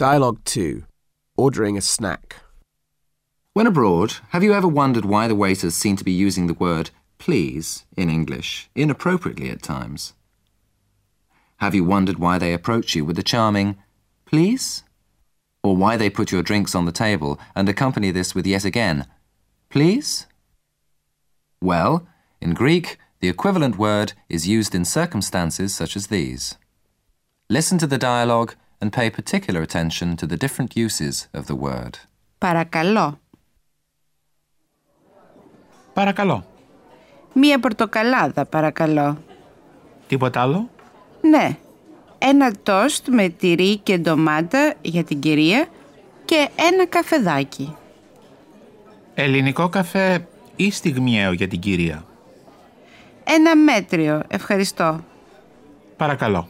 Dialogue 2 Ordering a snack. When abroad, have you ever wondered why the waiters seem to be using the word please in English inappropriately at times? Have you wondered why they approach you with the charming please? Or why they put your drinks on the table and accompany this with yet again please? Well, in Greek, the equivalent word is used in circumstances such as these. Listen to the dialogue and pay particular attention to the different uses of the word. Παρακαλώ. Παρακαλώ. Μία πορτοκαλάδα, παρακαλώ. Τίποτα άλλο; Ναι. Ένα τόστ με τυρί και ντομάτα για την κυρία και ένα καφεδάκι. Ελληνικό καφέ ή στιγμιαίο για την κυρία; Ένα μέτριο, ευχαριστώ. Παρακαλώ.